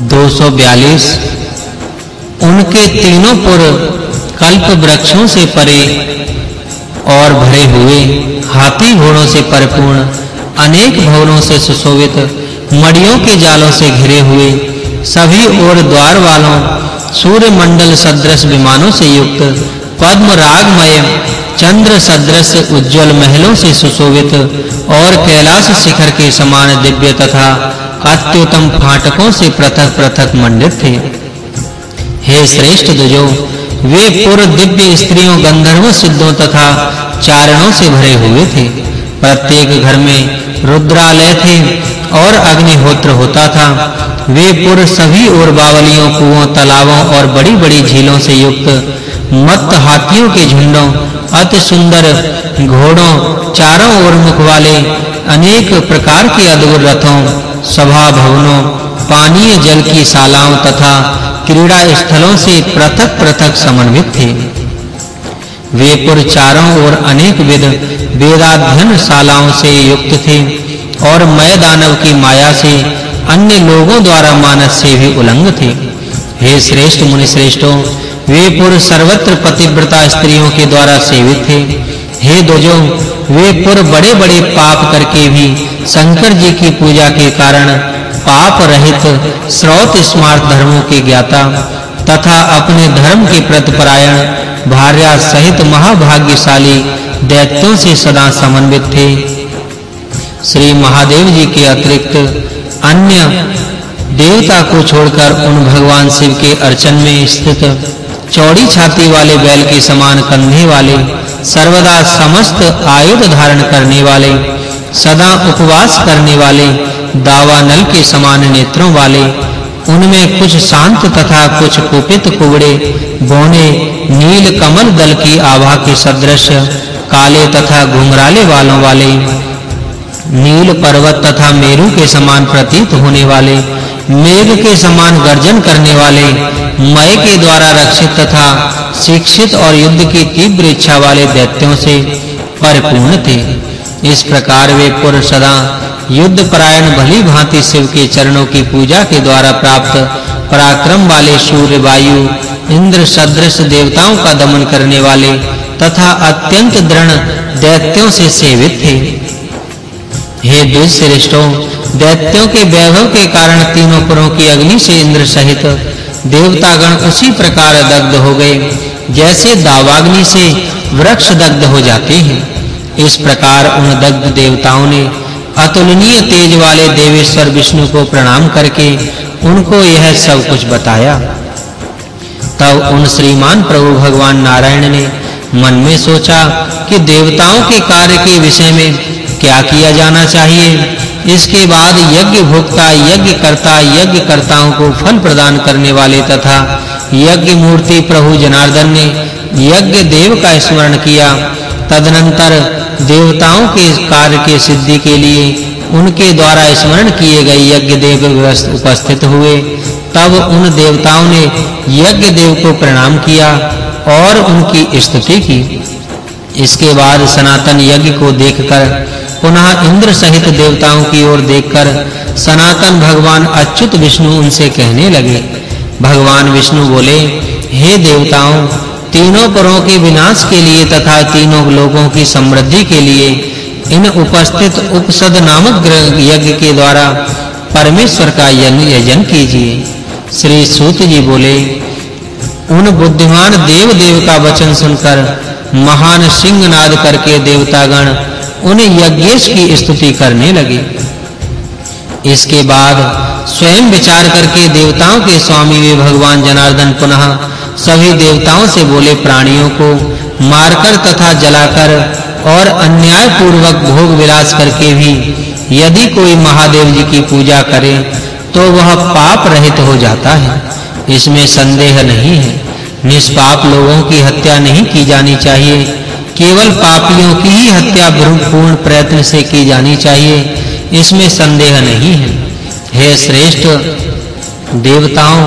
242 उनके तीनों पुर कल्प वृक्षों से परे और भरे हुए हाथी घोड़ों से परिपूर्ण, अनेक भवनों से सुशोभित, मड़ियों के जालों से घिरे हुए, सभी ओर द्वार वालों सूर्य मंडल सदृश विमानों से युक्त पद्म रागमय चंद्र सदृश उज्जवल महलों से सुशोभित और कैलाश शिखर के समान दिव्य तथा अत्युत्तम फाटकों से पृथक-पृथक मंडित थे। हे श्रेष्ठ दुजो वे पूर्व दिव्य स्त्रियों, गंधर्व सिद्धों तथा चारणों से भरे हुए थे। प्रत्येक घर में रुद्रालय थे और अग्निहोत्र होता था। वे पुर सभी ओर बावलियों कुओं, तालाबों और बड़ी-बड़ी झीलों से युक्त मत हाथियों के झुंडों, अति सुंदर घोड़ों, चारों ओर मुख वाले अनेक प्रकार के अद्भुत रथों सभा भवनों पानीय जल की शालाओं तथा क्रीड़ा स्थलों से पृथक-पृथक समन्वित थे। वे पुर चारों ओर अनेक विध वेदाध्ययन शालाओं से युक्त थे और मय दानव की माया से अन्य लोगों द्वारा मानस से भी उलंग थे। हे श्रेष्ठ मुनि श्रेष्ठों वे पुर सर्वत्र पतिव्रता स्त्रियों के द्वारा सेवित थे। हे दोजो वे पुर बड़े-बड़े पाप करके भी शंकर जी की पूजा के कारण पाप रहित स्रोत स्मार्त धर्मों के ज्ञाता तथा अपने धर्म के प्रतिपरायण भार्या सहित महाभाग्यशाली दैत्यों से सदा समन्वित थे। श्री महादेव जी के अतिरिक्त अन्य देवता को छोड़कर उन भगवान शिव के अर्चन में स्थित चौड़ी छाती वाले बैल के समान कंधे वाले, सर्वदा समस्त आयुध धारण करने वाले सदा उपवास करने वाले दावानल के समान नेत्रों वाले, उनमें कुछ शांत तथा कुछ कुपित कुबड़े, बोने नील कमल दल की आभा के सदृश, काले तथा घुंघराले वालों वाले, नील पर्वत तथा मेरु के समान प्रतीत होने वाले, मेघ के समान गर्जन करने वाले, मय के द्वारा रक्षित तथा शिक्षित और युद्ध की तीव्र इच्छा वाले दैत्यों से परिपूर्ण थे। इस प्रकार वे पुरुष सदा युद्ध परायण भली भांति शिव के चरणों की पूजा के द्वारा प्राप्त पराक्रम वाले सूर्य, वायु, इंद्र, सदृश देवताओं का दमन करने वाले तथा अत्यंत दृढ़ दैत्यों से सेवित थे। हे दुष्श्रेष्ठों दैत्यों के वैभव के कारण तीनों पुरों की अग्नि से इंद्र सहित देवतागण उसी प्रकार दग्ध हो गए, जैसे दावाग्नि से वृक्ष दग्ध हो जाते हैं। इस प्रकार उन दग्ध देवताओं ने अतुलनीय तेज वाले देवेश्वर विष्णु को प्रणाम करके उनको यह सब कुछ बताया। तब उन श्रीमान प्रभु भगवान नारायण ने मन में सोचा कि देवताओं के कार्य के विषय में क्या किया जाना चाहिए। इसके बाद यज्ञ भोक्ता यज्ञ करता यज्ञ कर्ताओं को फल प्रदान करने वाले तथा यज्ञ मूर्ति प्रभु जनार्दन ने यज्ञ देव का स्मरण किया। तदनंतर देवताओं के कार्य के सिद्धि के लिए उनके द्वारा स्मरण किए गए यज्ञ देव उपस्थित हुए। तब उन देवताओं ने यज्ञ देव को प्रणाम किया और उनकी स्तुति की। इसके बाद सनातन यज्ञ को देखकर, पुनः इंद्र सहित देवताओं की ओर देखकर, सनातन भगवान अच्युत विष्णु उनसे कहने लगे। भगवान विष्णु बोले, हे देवताओं तीनों परों के विनाश के लिए तथा तीनों लोगों की समृद्धि के लिए इन उपस्थित उपसद नामक यज्ञ के द्वारा परमेश्वर का यजन कीजिए। श्री सूत जी बोले, उन बुद्धिमान देव देव का वचन सुनकर, महान सिंह नाद करके देवतागण उन यज्ञेश की स्तुति करने लगे। इसके बाद स्वयं विचार करके देवताओं के स्वामी वे भगवान जनार्दन पुनः सभी देवताओं से बोले प्राणियों को, मारकर तथा जलाकर और अन्याय पूर्वक भोग विलास करके भी यदि कोई महादेव जी की पूजा करे तो वह पाप रहित हो जाता है। इसमें संदेह नहीं है। निष्पाप लोगों की हत्या नहीं की जानी चाहिए। केवल पापियों की ही हत्या पूर्ण प्रयत्न से की जानी चाहिए। इसमें संदेह नहीं है। हे श्रेष्ठ देवताओं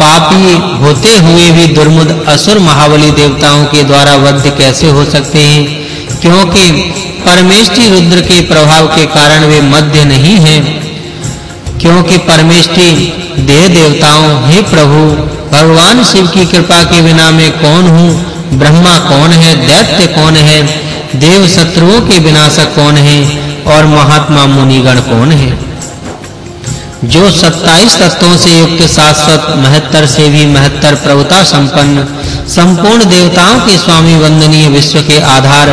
पापी होते हुए भी दुर्मुद असुर महाबली देवताओं के द्वारा वध कैसे हो सकते हैं? क्योंकि परमेष्ठी रुद्र के प्रभाव के कारण वे मध्य नहीं हैं। क्योंकि परमेष्टि देव देवताओं, हे प्रभु, भगवान शिव की कृपा के बिना मैं कौन हूँ? ब्रह्मा कौन है? दैत्य कौन है? देव शत्रुओं के विनाशक कौन है? और महात्मा मुनिगण कौन है? जो 27 तत्वों से युक्त शाश्वत, महत्तर से भी महत्तर प्रभुता संपन्न, संपूर्ण देवताओं के स्वामी वंदनीय विश्व के आधार,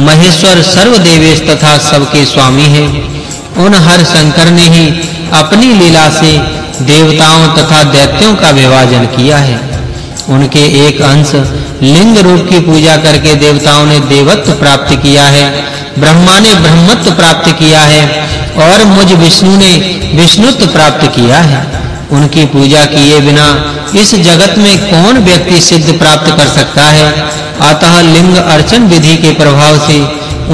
महेश्वर सर्वदेवेश तथा सबके स्वामी है। उन हर शंकर ने ही अपनी लीला से देवताओं तथा दैत्यों का विभाजन किया है। उनके एक अंश लिंग रूप की पूजा करके देवताओं ने देवत्व प्राप्त किया है, ब्रह्मा ने ब्रह्मत्व प्राप्त किया है, और मुझ विष्णु ने विष्णुत्व प्राप्त किया है। उनकी पूजा किए बिना इस जगत में कौन व्यक्ति सिद्ध प्राप्त कर सकता है? अतः लिंग अर्चन विधि के प्रभाव से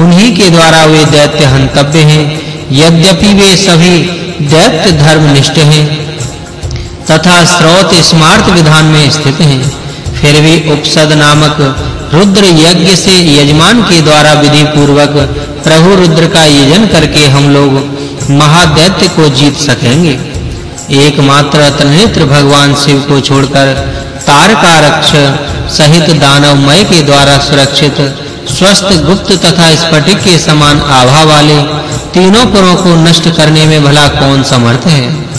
उन्हीं के द्वारा वे दैत्य हंतव्य हैं। यद्यपि वे सभी दैत्य धर्मनिष्ठ हैं तथा स्रोत स्मार्त विधान में स्थित हैं। फिर भी उपसद नामक रुद्र यज्ञ से यजमान के द्वारा विधि पूर्वक प्रभु रुद्र का यजन करके हम लोग महादैत्य को जीत सकेंगे। एकमात्र त्रिनेत्र भगवान शिव को छोड़कर तारकारक्ष सहित दानवमय के द्वारा सुरक्षित, स्वस्थ, गुप्त तथा स्फटिक के समान आभा वाले तीनों पुरों को नष्ट करने में भला कौन समर्थ है?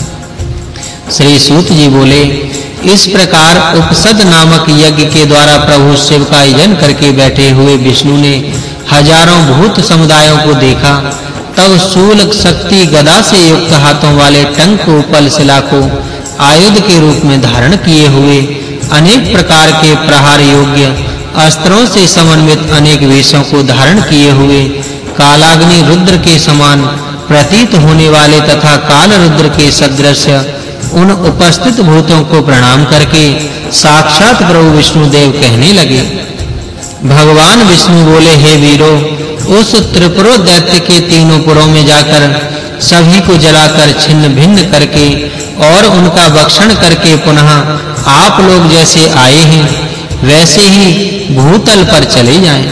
श्री सूत जी बोले, इस प्रकार उपसद नामक यज्ञ के द्वारा प्रभु शिव का यजन करके बैठे हुए विष्णु ने हज़ारों भूत समुदायों को देखा। तब शूल शक्ति गदा से युक्त हाथों वाले टंक उपल शिला को आयुध के रूप में धारण किए हुए अनेक प्रकार के प्रहार योग्य अस्त्रों से समन्वित अनेक वेशों को धारण किए हुए कालाग्नि रुद्र के समान प्रतीत होने वाले तथा काल रुद्र के सदृश उन उपस्थित भूतों को प्रणाम करके साक्षात प्रभु विष्णु देव कहने लगे, भगवान विष्णु बोले, हे वीरो, उस त्रिपुरो दैत्य के तीनों पुरों में जाकर सभी को जलाकर छिन्न भिन्न करके और उनका भक्षण करके पुनः आप लोग जैसे आए हैं, वैसे ही भूतल पर चले जाएँ।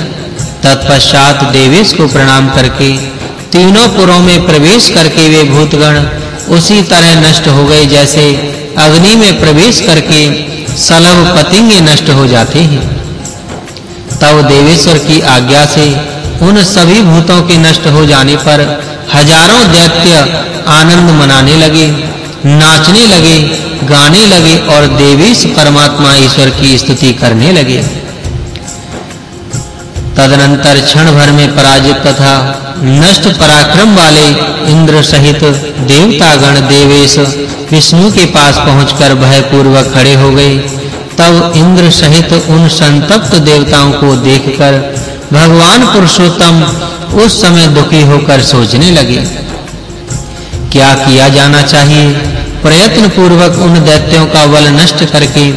तत्पश्चात देवेश को प्रणाम करके तीनों पुरों में प्रवेश करके वे भूतगण उसी तरह नष्ट हो गए जैसे अग्नि में प्रवेश करके सलभ पतिंगे नष्ट हो जाते हैं। तब देवेश्वर की आज्ञा से उन सभी भूतों के नष्ट हो जाने पर हज़ारों दैत्य आनंद मनाने लगे, नाचने लगे, गाने लगे और देवेश परमात्मा ईश्वर की स्तुति करने लगे। तदनंतर क्षण भर में पराजित तथा नष्ट पराक्रम वाले इंद्र सहित देवतागण देवेश विष्णु के पास पहुंचकर भय पूर्वक खड़े हो गए। तब इंद्र सहित उन संतप्त देवताओं को देखकर भगवान पुरुषोत्तम उस समय दुखी होकर सोचने लगे। क्या किया जाना चाहिए? प्रयत्न पूर्वक उन दैत्यों का बल नष्ट करके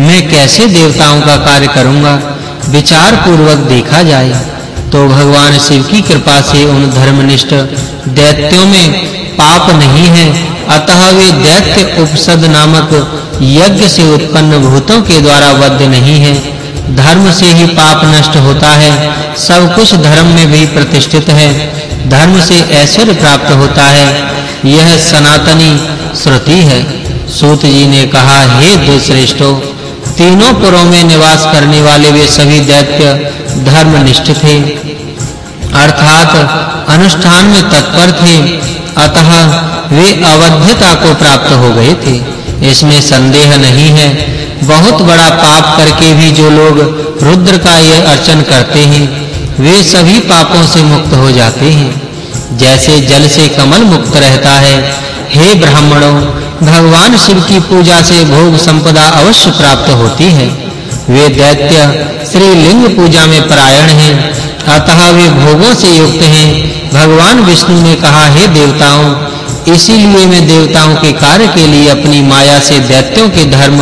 मैं कैसे देवताओं का कार्य करूँगा? विचार पूर्वक देखा जाए। तो भगवान शिव की कृपा से उन धर्मनिष्ठ दैत्यों में पाप नहीं है। अतः वे दैत्य उपसद नामक यज्ञ से उत्पन्न भूतों के द्वारा वध नहीं है। धर्म से ही पाप नष्ट होता है। सब कुछ धर्म में भी प्रतिष्ठित है। धर्म से ऐश्वर्य प्राप्त होता है। यह सनातनी श्रुति है। सूत जी ने कहा, हे दुश्रेष्ठो तीनों पुरों में निवास करने वाले वे सभी दैत्य धर्मनिष्ठ थे। अर्थात अनुष्ठान में तत्पर थे, अतः वे अवध्यता को प्राप्त हो गए थे। इसमें संदेह नहीं है। बहुत बड़ा पाप करके भी जो लोग रुद्र का यह अर्चन करते हैं, वे सभी पापों से मुक्त हो जाते हैं। जैसे जल से कमल मुक्त रहता है, हे ब्राह्मणों, भगवान शिव की पूजा से भोग संपदा अवश्य प्राप्त होती है। वे दैत्य श्री लिंग पूजा में परायण हैं। अतः वे भोगों से युक्त हैं। भगवान विष्णु ने कहा, हे देवताओं, इसीलिए मैं देवताओं के कार्य के लिए अपनी माया से दैत्यों के धर्म,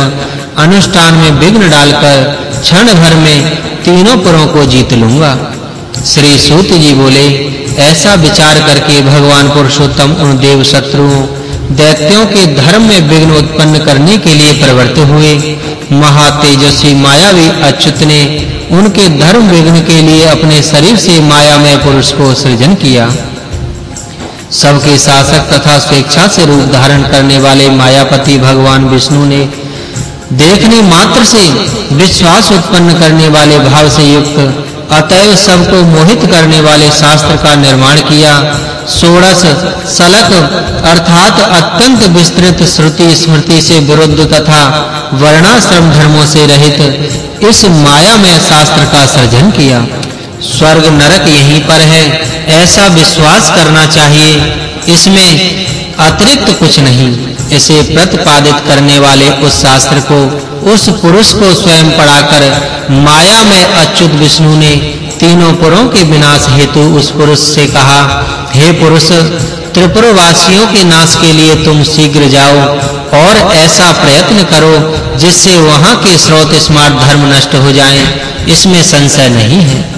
अनुष्ठान में विघ्न डालकर क्षण भर में तीनों पुरों को जीत लूँगा। श्री सूत जी बोले, ऐसा विचार करके भगवान पुरुषोत्तम उन देव शत्रुओं दैत्यों के धर्म में विघ्न उत्पन्न करने के लिए प्रवृत्त हुए महातेजस्वी मायावी अच्युत ने उनके धर्म विघ्न के लिए अपने शरीर से मायामय पुरुष को सृजन किया। सबके शासक तथा स्वेच्छा से रूप धारण करने वाले मायापति भगवान विष्णु ने देखने मात्र से विश्वास उत्पन्न करने वाले भाव से युक्त अतएव सबको मोहित करने वाले शास्त्र का निर्माण किया। षोडश सलक अर्थात अत्यंत विस्तृत श्रुति स्मृति से विरुद्ध तथा वर्णाश्रम धर्मों से रहित इस माया में शास्त्र का सृजन किया। स्वर्ग नरक यहीं पर है, ऐसा विश्वास करना चाहिए, इसमें अतिरिक्त कुछ नहीं। इसे प्रतिपादित करने वाले उस शास्त्र को, उस पुरुष को स्वयं पढ़ाकर माया में अच्युत विष्णु ने तीनों पुरों के विनाश हेतु उस पुरुष से कहा, हे पुरुष, त्रिपुरवासियों के नाश के लिए तुम शीघ्र जाओ और ऐसा प्रयत्न करो जिससे वहाँ के स्रोत स्मार्ट धर्म नष्ट हो जाएँ। इसमें संशय नहीं है।